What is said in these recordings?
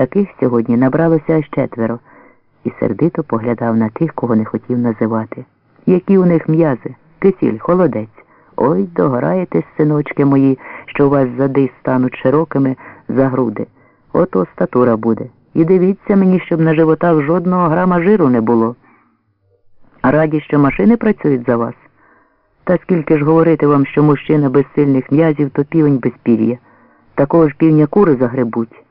Таких сьогодні набралося аж четверо, і сердито поглядав на тих, кого не хотів називати. Які у них м'язи, кисіль, холодець. Ой, дограєтесь, синочки мої, що у вас зади стануть широкими за груди. Ото статура буде. І дивіться мені, щоб на животах жодного грама жиру не було. Раді, що машини працюють за вас. Та скільки ж говорити вам, що мужчина без сильних м'язів, то півень без пір'я. Такого ж півня кури загребуть.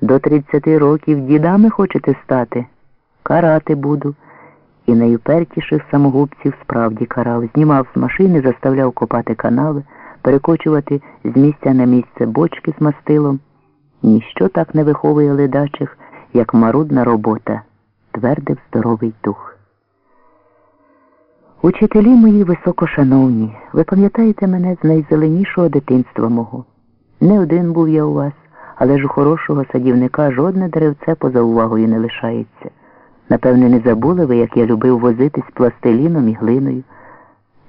До тридцяти років дідами хочете стати? Карати буду. І найупертіших самогубців справді карав. Знімав з машини, заставляв копати канави, перекочувати з місця на місце бочки з мастилом. Ніщо так не виховує ледачих, як марудна робота, твердив здоровий дух. Учителі мої високошановні, ви пам'ятаєте мене з найзеленішого дитинства мого. Не один був я у вас, але ж у хорошого садівника жодне деревце поза увагою не лишається. Напевне, не забули ви, як я любив возитись пластиліном і глиною.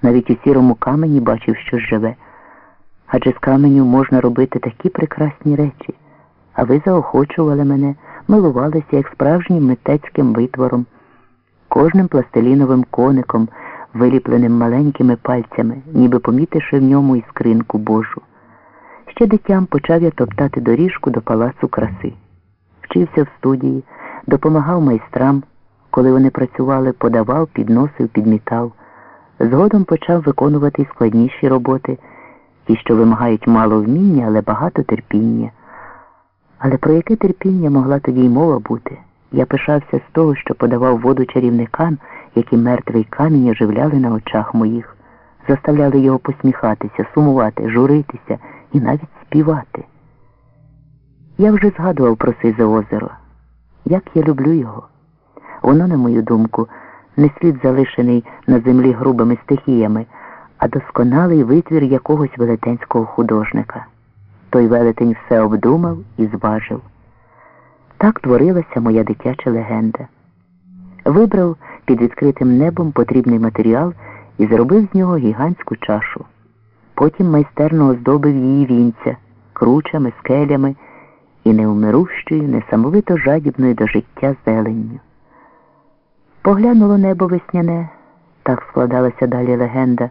Навіть у сірому камені бачив, що живе. Адже з каменю можна робити такі прекрасні речі. А ви заохочували мене, милувалися як справжнім митецьким витвором, кожним пластиліновим коником, виліпленим маленькими пальцями, ніби помітивши в ньому іскринку Божу. Ще дитям почав я топтати доріжку до палацу краси. Вчився в студії, допомагав майстрам, коли вони працювали, подавав, підносив, підмітав. Згодом почав виконувати складніші роботи, ті, що вимагають мало вміння, але багато терпіння. Але про яке терпіння могла тоді й мова бути? Я пишався з того, що подавав воду чарівникам, які мертвий камінь оживляли на очах моїх, заставляли його посміхатися, сумувати, журитися і навіть співати. Я вже згадував про сизе озеро. Як я люблю його. Воно, на мою думку, не слід залишений на землі грубими стихіями, а досконалий витвір якогось велетенського художника. Той велетень все обдумав і зважив. Так творилася моя дитяча легенда. Вибрав під відкритим небом потрібний матеріал і зробив з нього гігантську чашу. Потім майстерно оздобив її вінця, кручами, скелями і неумирущою, несамовито жадібною до життя зеленню. Поглянуло небо весняне, так складалася далі легенда,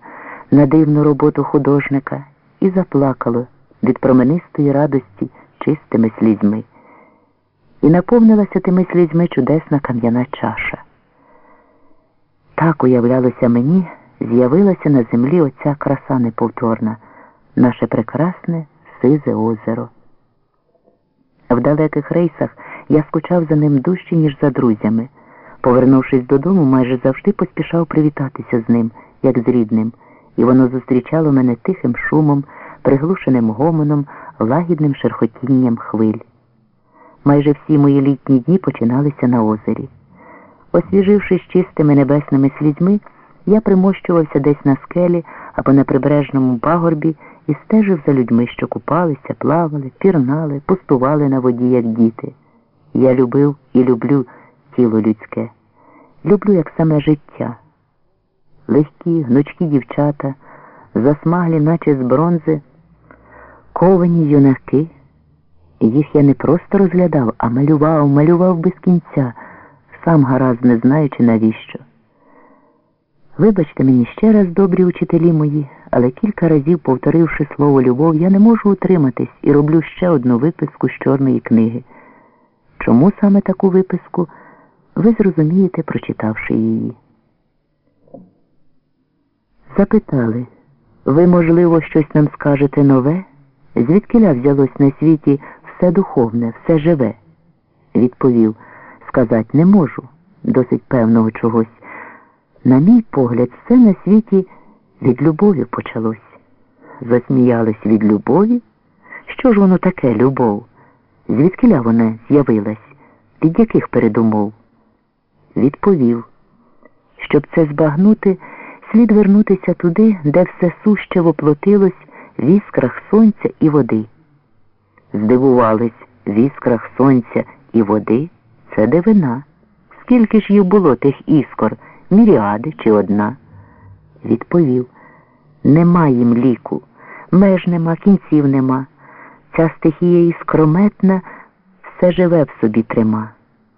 на дивну роботу художника і заплакало від променистої радості чистими слізьми. І наповнилася тими слізьми чудесна кам'яна чаша. Так уявлялося мені, з'явилася на землі оця краса неповторна, наше прекрасне сизе озеро. В далеких рейсах я скучав за ним дужче, ніж за друзями. Повернувшись додому, майже завжди поспішав привітатися з ним, як з рідним, і воно зустрічало мене тихим шумом, приглушеним гомоном, лагідним шерхотінням хвиль. Майже всі мої літні дні починалися на озері. Освіжившись чистими небесними слізьми, я примощувався десь на скелі або на прибережному пагорбі і стежив за людьми, що купалися, плавали, пірнали, пустували на воді, як діти. Я любив і люблю тіло людське, люблю як саме життя. Легкі, гнучкі дівчата, засмаглі, наче з бронзи, ковані юнаки. Їх я не просто розглядав, а малював, малював без кінця, сам гаразд не знаючи навіщо. Вибачте мені ще раз, добрі учителі мої, але кілька разів, повторивши слово любов, я не можу утриматись і роблю ще одну виписку з чорної книги. Чому саме таку виписку, ви зрозумієте, прочитавши її. Запитали, ви, можливо, щось нам скажете нове? Звідкиля взялось на світі все духовне, все живе? Відповів, сказати не можу, досить певного чогось. На мій погляд, все на світі від любові почалось. Засміялись від любові? Що ж воно таке, любов? Звідкиля вона з'явилась? Від яких передумов? Відповів, щоб це збагнути, слід вернутися туди, де все суще воплотилось в іскрах сонця і води. Здивувались в іскрах сонця і води це дивина. Скільки ж їх було тих іскор, міріади чи одна? Відповів нема їм ліку, меж нема, кінців нема. Ця стихія іскрометна все живе в собі трима.